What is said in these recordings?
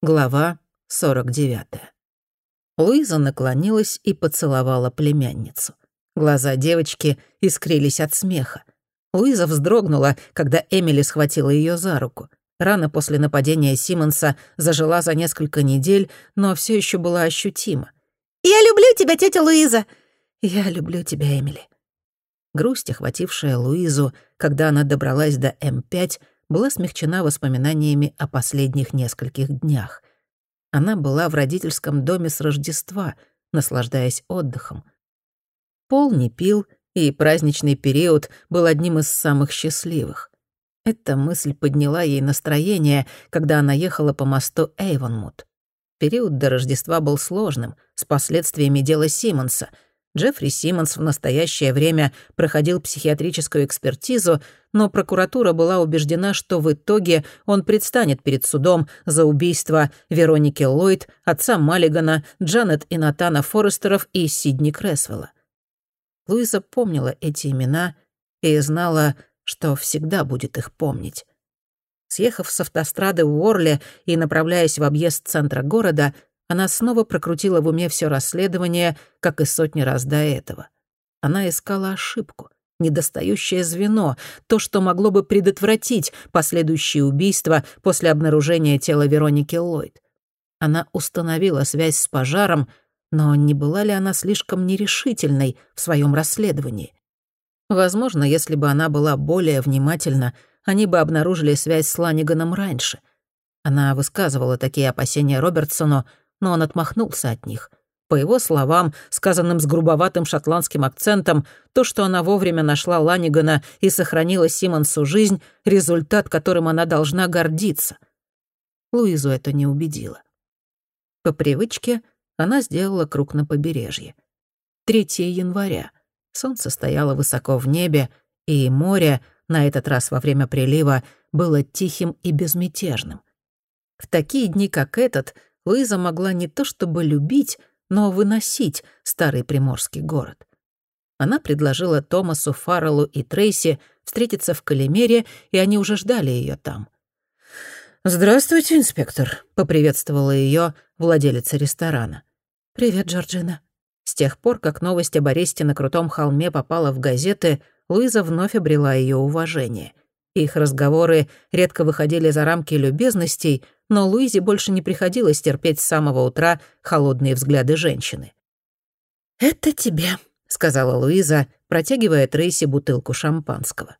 Глава 49. Луиза наклонилась и поцеловала племянницу. Глаза девочки искрились от смеха. Луиза вздрогнула, когда Эмили схватила ее за руку. Рана после нападения Симмонса зажила за несколько недель, но все еще была ощутима. «Я люблю тебя, тетя Луиза!» «Я люблю тебя, Эмили». Грусть, охватившая Луизу, когда она добралась до М5, была смягчена воспоминаниями о последних нескольких днях. Она была в родительском доме с Рождества, наслаждаясь отдыхом. Пол не пил, и праздничный период был одним из самых счастливых. Эта мысль подняла ей настроение, когда она ехала по мосту Эйвонмут. Период до Рождества был сложным, с последствиями дела Симмонса — Джеффри Симмонс в настоящее время проходил психиатрическую экспертизу, но прокуратура была убеждена, что в итоге он предстанет перед судом за убийство Вероники Ллойд, отца Маллигана, Джанет и Натана Форестеров и Сидни Кресвелла. Луиза помнила эти имена и знала, что всегда будет их помнить. Съехав с автострады в Уорле и направляясь в объезд центра города, она снова прокрутила в уме все расследование, как и сотни раз до этого. Она искала ошибку, недостающее звено, то, что могло бы предотвратить последующие убийства после обнаружения тела Вероники Ллойд. Она установила связь с пожаром, но не была ли она слишком нерешительной в своем расследовании? Возможно, если бы она была более внимательна, они бы обнаружили связь с Ланиганом раньше. Она высказывала такие опасения Робертсону, но он отмахнулся от них. По его словам, сказанным с грубоватым шотландским акцентом, то, что она вовремя нашла Ланигана и сохранила Симонсу жизнь, результат, которым она должна гордиться. Луизу это не убедило. По привычке она сделала круг на побережье. 3 января. Солнце стояло высоко в небе, и море, на этот раз во время прилива, было тихим и безмятежным. В такие дни, как этот, Луиза могла не то чтобы любить, но выносить старый приморский город. Она предложила Томасу, Фарреллу и Трейси встретиться в Калимере, и они уже ждали ее там. «Здравствуйте, инспектор», — поприветствовала ее владелица ресторана. «Привет, Джорджина». С тех пор, как новость об аресте на крутом холме попала в газеты, Луиза вновь обрела ее уважение. Их разговоры редко выходили за рамки любезностей, но Луизе больше не приходилось терпеть с самого утра холодные взгляды женщины. «Это тебе», — сказала Луиза, протягивая Трейси бутылку шампанского.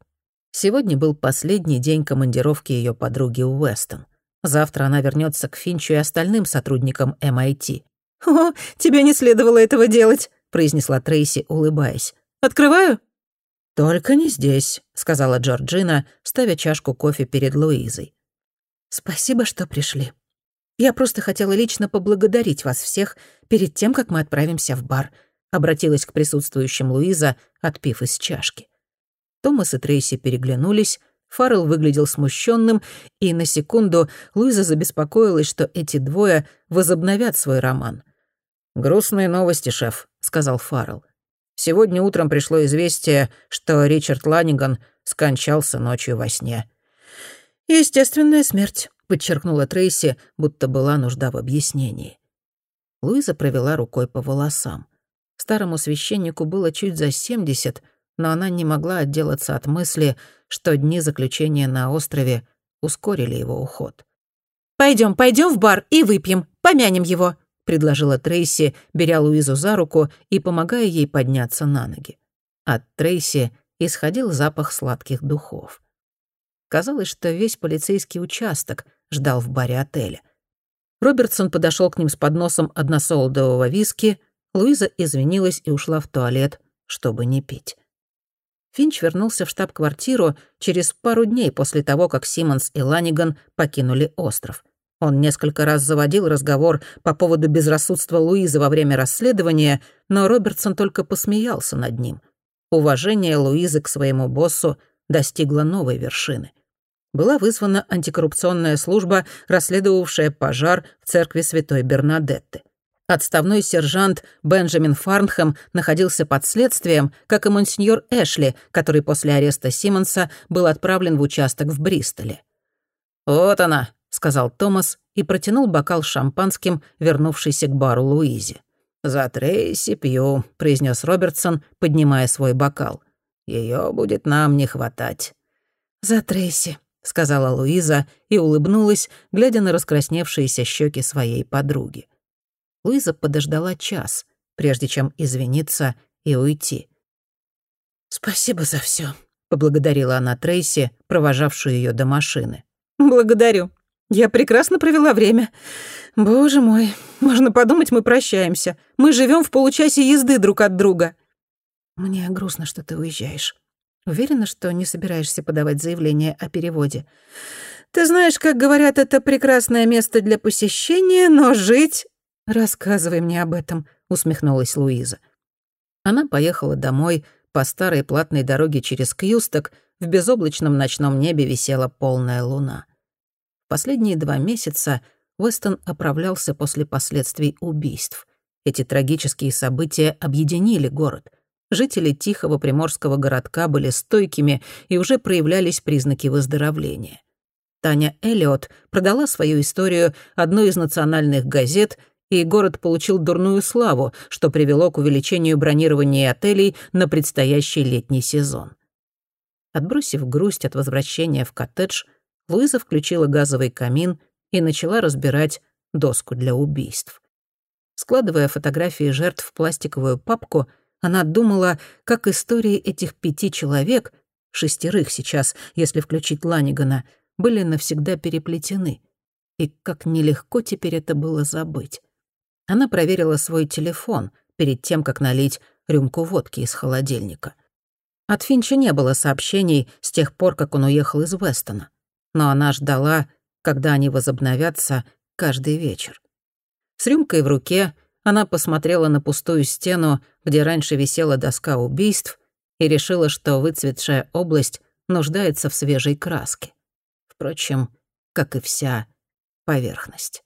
Сегодня был последний день командировки ее подруги Уэстон. Завтра она вернется к Финчу и остальным сотрудникам MIT. «О, тебе не следовало этого делать», — произнесла Трейси, улыбаясь. «Открываю?» «Только не здесь», — сказала Джорджина, ставя чашку кофе перед Луизой. «Спасибо, что пришли. Я просто хотела лично поблагодарить вас всех перед тем, как мы отправимся в бар», — обратилась к присутствующим Луиза, отпив из чашки. Томас и Трейси переглянулись, Фаррелл выглядел смущенным, и на секунду Луиза забеспокоилась, что эти двое возобновят свой роман. «Грустные новости, шеф», — сказал Фаррелл. «Сегодня утром пришло известие, что Ричард Ланниган скончался ночью во сне». «Естественная смерть», — подчеркнула Трейси, будто была нужда в объяснении. Луиза провела рукой по волосам. Старому священнику было чуть за семьдесят, но она не могла отделаться от мысли, что дни заключения на острове ускорили его уход. Пойдем, пойдем в бар и выпьем, помянем его», — предложила Трейси, беря Луизу за руку и помогая ей подняться на ноги. От Трейси исходил запах сладких духов. Казалось, что весь полицейский участок ждал в баре отеля. Робертсон подошел к ним с подносом односолодового виски, Луиза извинилась и ушла в туалет, чтобы не пить. Финч вернулся в штаб-квартиру через пару дней после того, как Симмонс и Ланиган покинули остров. Он несколько раз заводил разговор по поводу безрассудства Луизы во время расследования, но Робертсон только посмеялся над ним. Уважение Луизы к своему боссу достигло новой вершины была вызвана антикоррупционная служба, расследовавшая пожар в церкви Святой Бернадетты. Отставной сержант Бенджамин Фарнхэм находился под следствием, как и монсеньор Эшли, который после ареста Симмонса был отправлен в участок в Бристоле. «Вот она», — сказал Томас и протянул бокал шампанским, вернувшийся к бару Луизе. «За Трейси пью», — произнес Робертсон, поднимая свой бокал. Ее будет нам не хватать». «За Трейси», — сказала Луиза и улыбнулась, глядя на раскрасневшиеся щеки своей подруги. Луиза подождала час, прежде чем извиниться и уйти. «Спасибо за все, поблагодарила она Трейси, провожавшую ее до машины. «Благодарю. Я прекрасно провела время. Боже мой, можно подумать, мы прощаемся. Мы живем в получасе езды друг от друга». «Мне грустно, что ты уезжаешь. Уверена, что не собираешься подавать заявление о переводе?» «Ты знаешь, как говорят, это прекрасное место для посещения, но жить...» «Рассказывай мне об этом», — усмехнулась Луиза. Она поехала домой по старой платной дороге через Кьюсток, в безоблачном ночном небе висела полная луна. Последние два месяца Уэстон оправлялся после последствий убийств. Эти трагические события объединили город. Жители тихого приморского городка были стойкими и уже проявлялись признаки выздоровления. Таня Эллиот продала свою историю одной из национальных газет, и город получил дурную славу, что привело к увеличению бронирования отелей на предстоящий летний сезон. Отбросив грусть от возвращения в коттедж, Луиза включила газовый камин и начала разбирать доску для убийств. Складывая фотографии жертв в пластиковую папку, она думала, как истории этих пяти человек, шестерых сейчас, если включить Ланигана, были навсегда переплетены. И как нелегко теперь это было забыть. Она проверила свой телефон перед тем, как налить рюмку водки из холодильника. От Финча не было сообщений с тех пор, как он уехал из Вестона. Но она ждала, когда они возобновятся каждый вечер. С рюмкой в руке она посмотрела на пустую стену, где раньше висела доска убийств, и решила, что выцветшая область нуждается в свежей краске. Впрочем, как и вся поверхность.